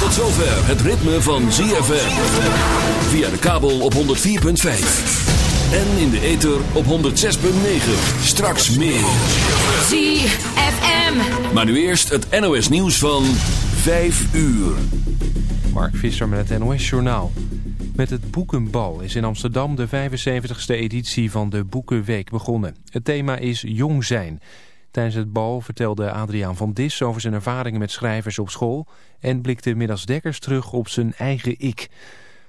Tot zover het ritme van ZFM. Via de kabel op 104.5. En in de ether op 106.9. Straks meer. ZFM. Maar nu eerst het NOS nieuws van 5 uur. Mark Visser met het NOS Journaal. Met het Boekenbal is in Amsterdam de 75ste editie van de Boekenweek begonnen. Het thema is Jong zijn. Tijdens het bal vertelde Adriaan van Dis over zijn ervaringen met schrijvers op school... en blikte Middags Dekkers terug op zijn eigen ik.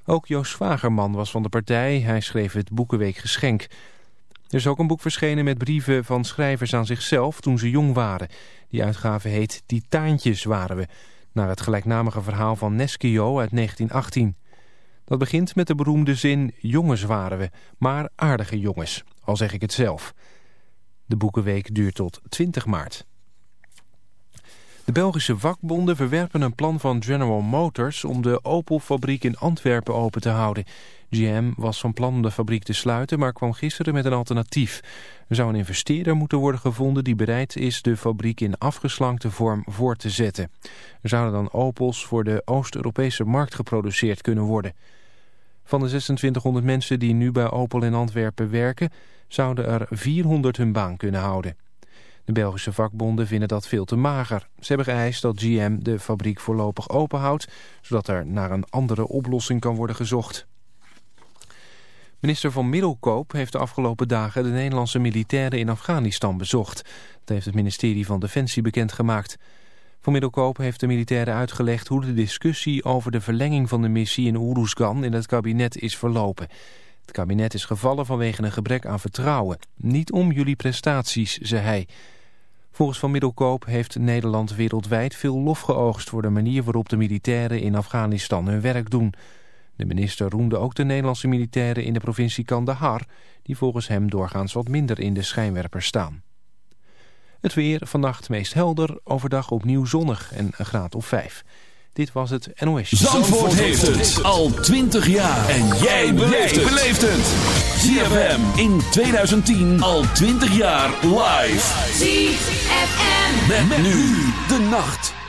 Ook Joost Vagerman was van de partij. Hij schreef het Boekenweek Geschenk. Er is ook een boek verschenen met brieven van schrijvers aan zichzelf toen ze jong waren. Die uitgave heet Die Taantjes waren we, naar het gelijknamige verhaal van Neschio uit 1918. Dat begint met de beroemde zin jongens waren we, maar aardige jongens, al zeg ik het zelf. De Boekenweek duurt tot 20 maart. De Belgische vakbonden verwerpen een plan van General Motors om de Opel-fabriek in Antwerpen open te houden. GM was van plan om de fabriek te sluiten, maar kwam gisteren met een alternatief. Er zou een investeerder moeten worden gevonden die bereid is de fabriek in afgeslankte vorm voor te zetten. Er zouden dan Opels voor de Oost-Europese markt geproduceerd kunnen worden. Van de 2600 mensen die nu bij Opel in Antwerpen werken, zouden er 400 hun baan kunnen houden. De Belgische vakbonden vinden dat veel te mager. Ze hebben geëist dat GM de fabriek voorlopig openhoudt, zodat er naar een andere oplossing kan worden gezocht. Minister van Middelkoop heeft de afgelopen dagen de Nederlandse militairen in Afghanistan bezocht. Dat heeft het ministerie van Defensie bekendgemaakt. Van Middelkoop heeft de militairen uitgelegd hoe de discussie over de verlenging van de missie in Oeruzgan in het kabinet is verlopen. Het kabinet is gevallen vanwege een gebrek aan vertrouwen. Niet om jullie prestaties, zei hij. Volgens Van Middelkoop heeft Nederland wereldwijd veel lof geoogst... voor de manier waarop de militairen in Afghanistan hun werk doen. De minister roemde ook de Nederlandse militairen in de provincie Kandahar... die volgens hem doorgaans wat minder in de schijnwerpers staan. Het weer vannacht meest helder, overdag opnieuw zonnig en een graad of vijf. Dit was het NOS. Zandvoort, heeft het al 20 jaar. En jij beleeft het. ZFM in 2010 al 20 jaar live. ZFM. Met, met nu de nacht.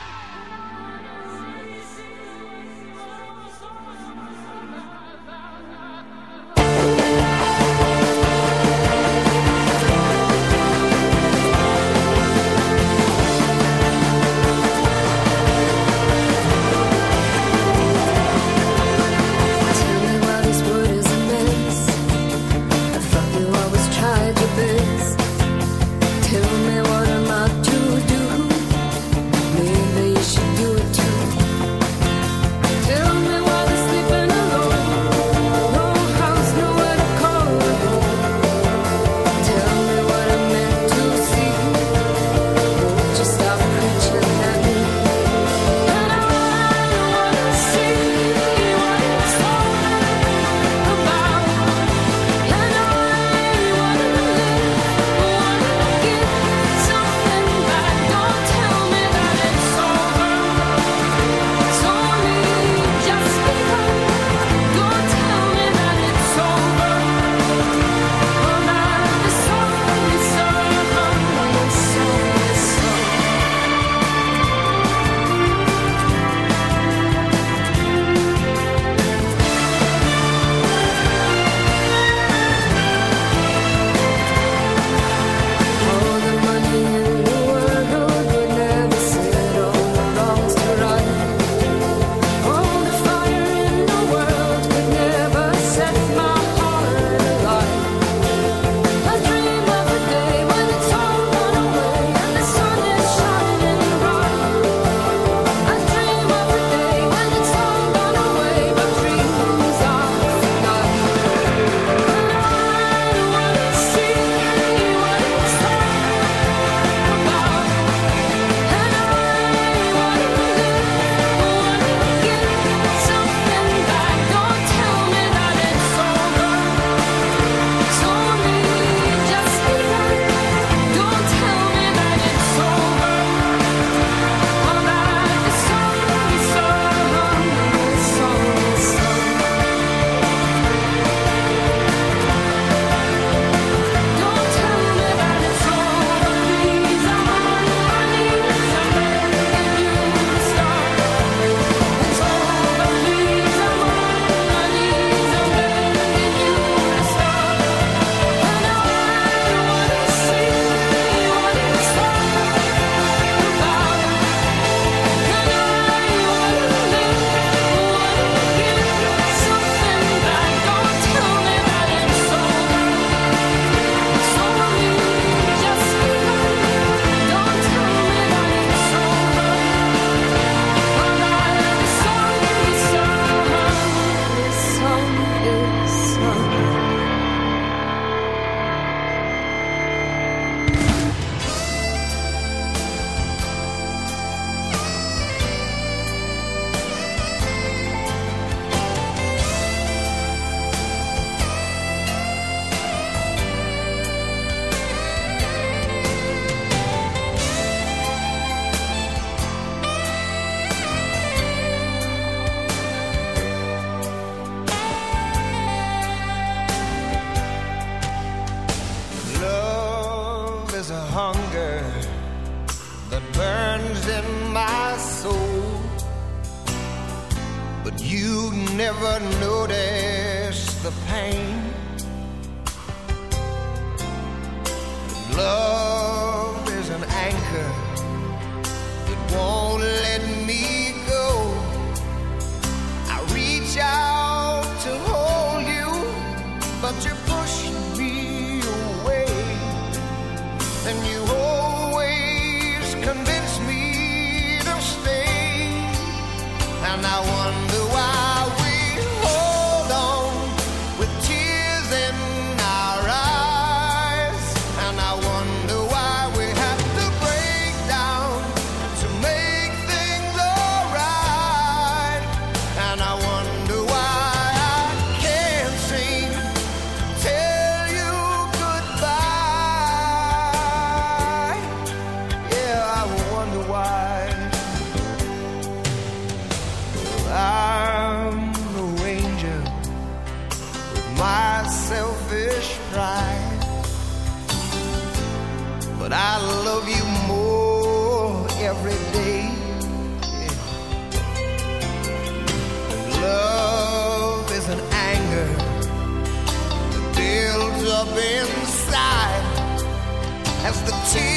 as the tears.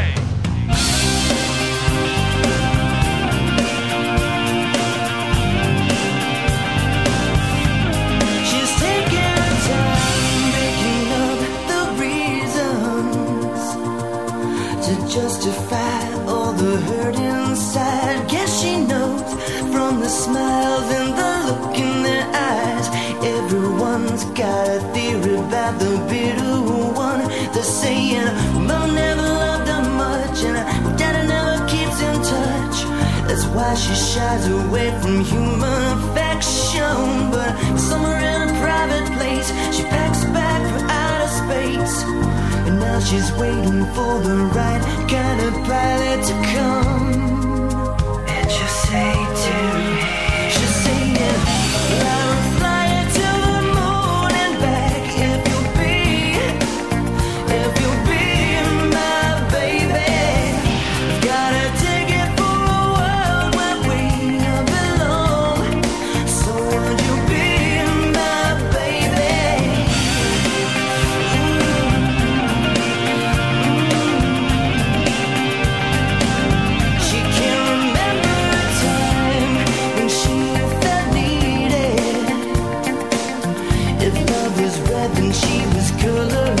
she shies away from human affection. But somewhere in a private place, she packs back for outer space. And now she's waiting for the right kind of pilot to come. was red and she was colored.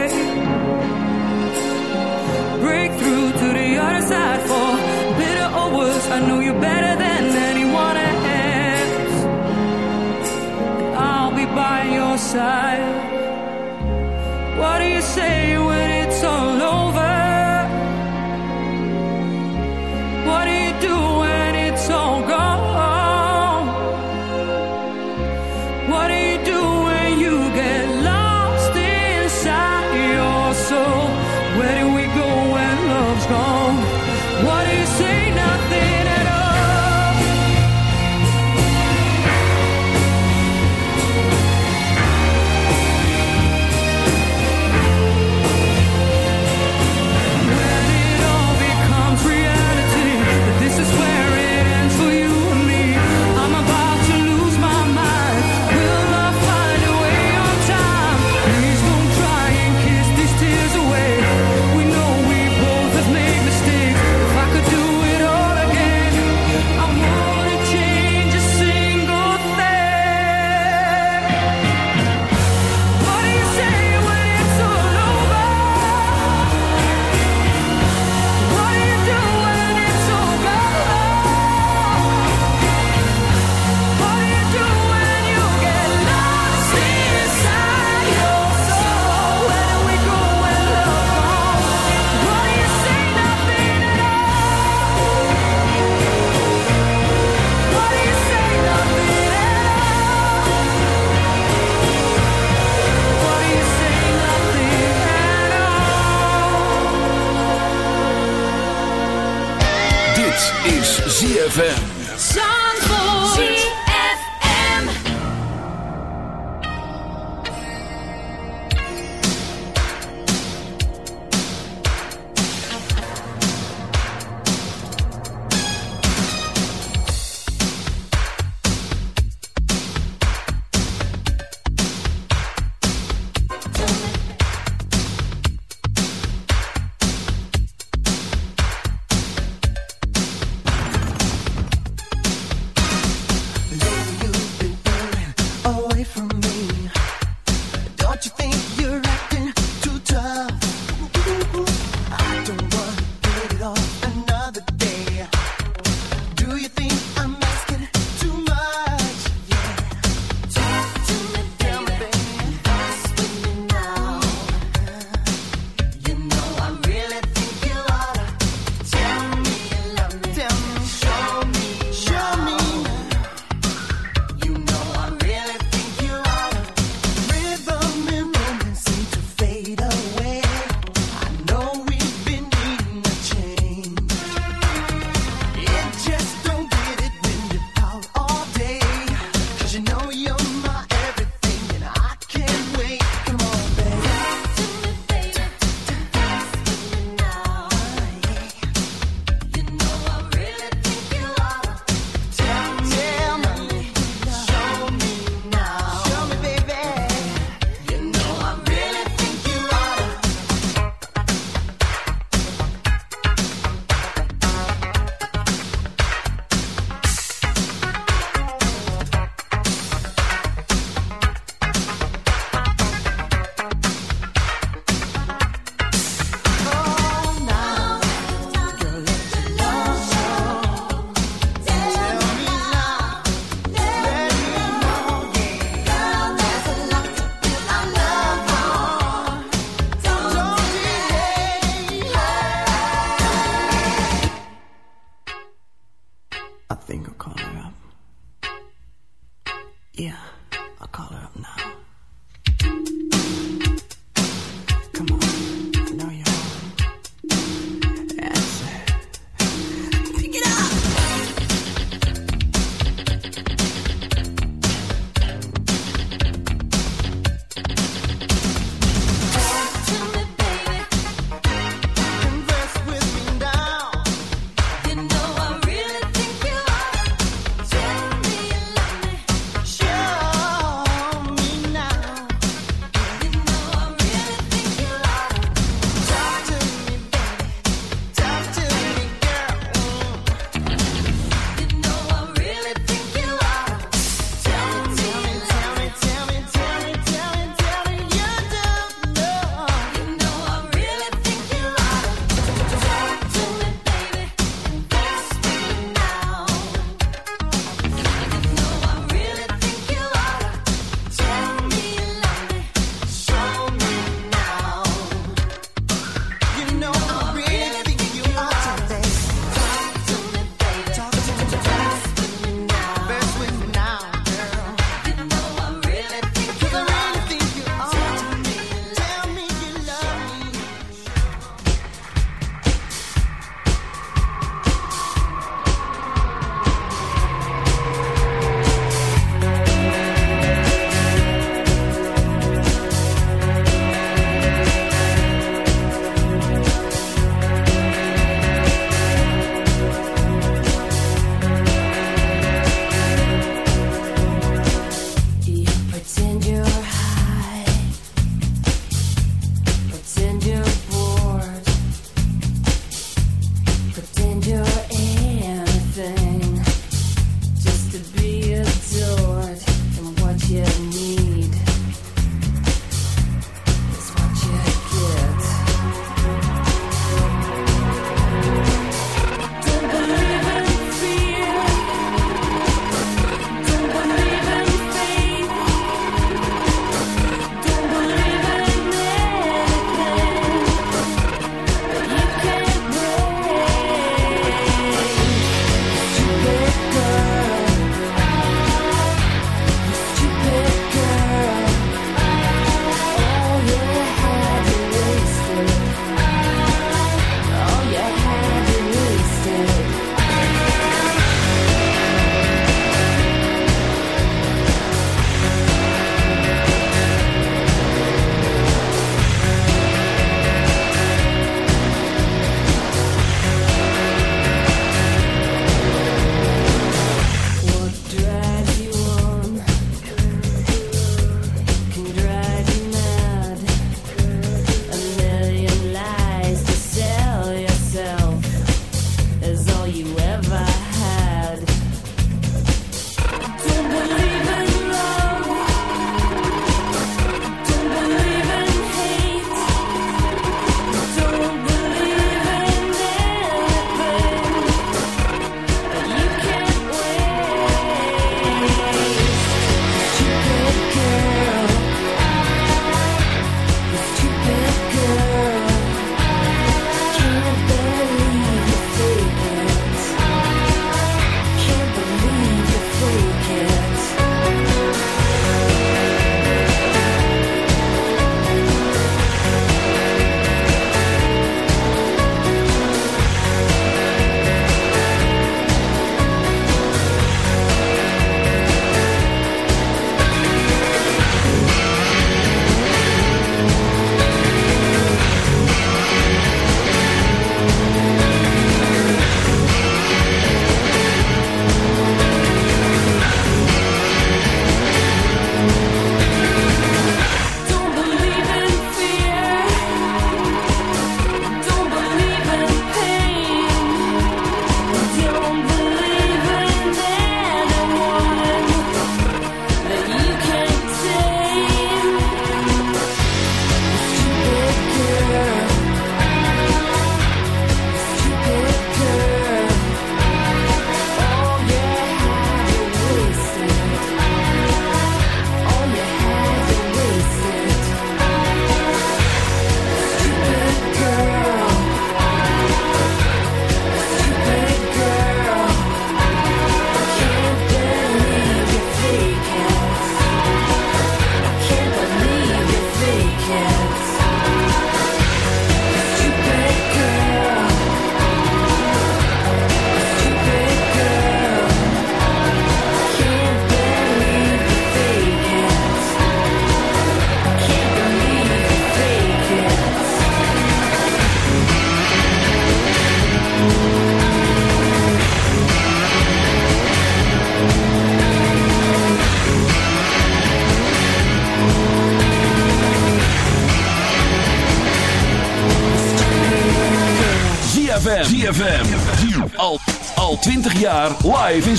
Sad for bitter or worse. I know you better than anyone else. I'll be by your side.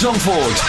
Zandvoort.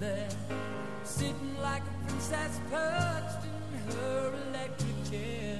there, sitting like a princess perched in her electric chair.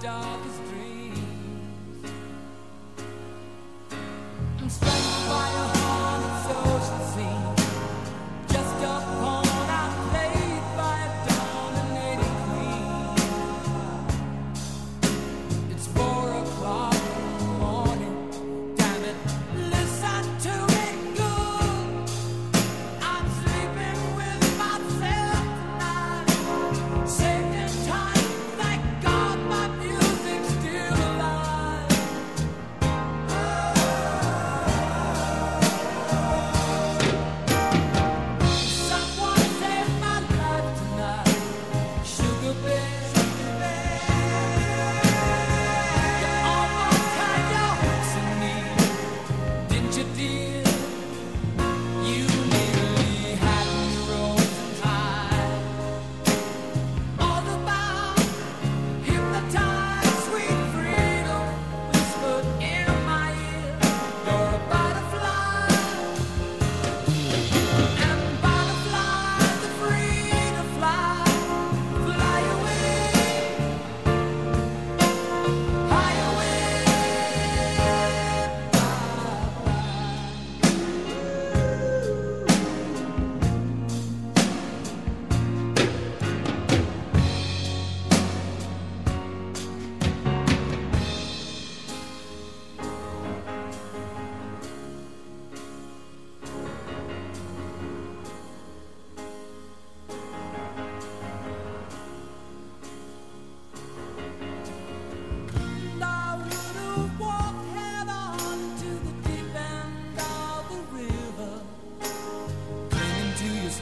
dogs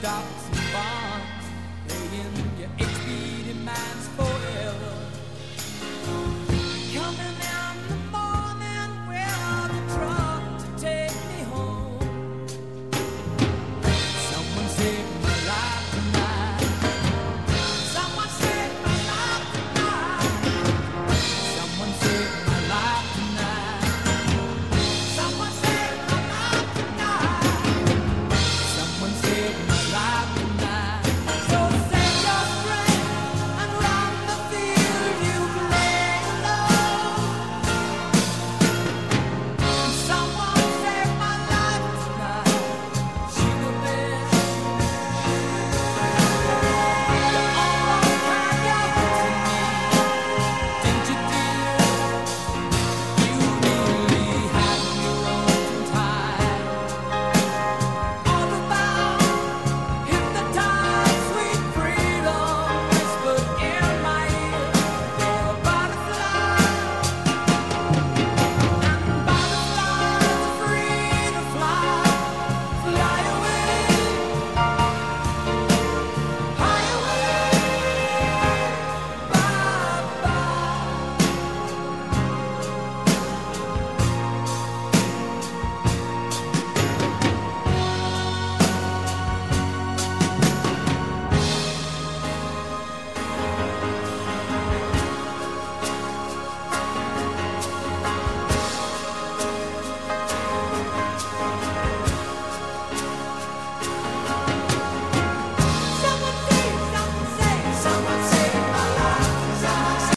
stops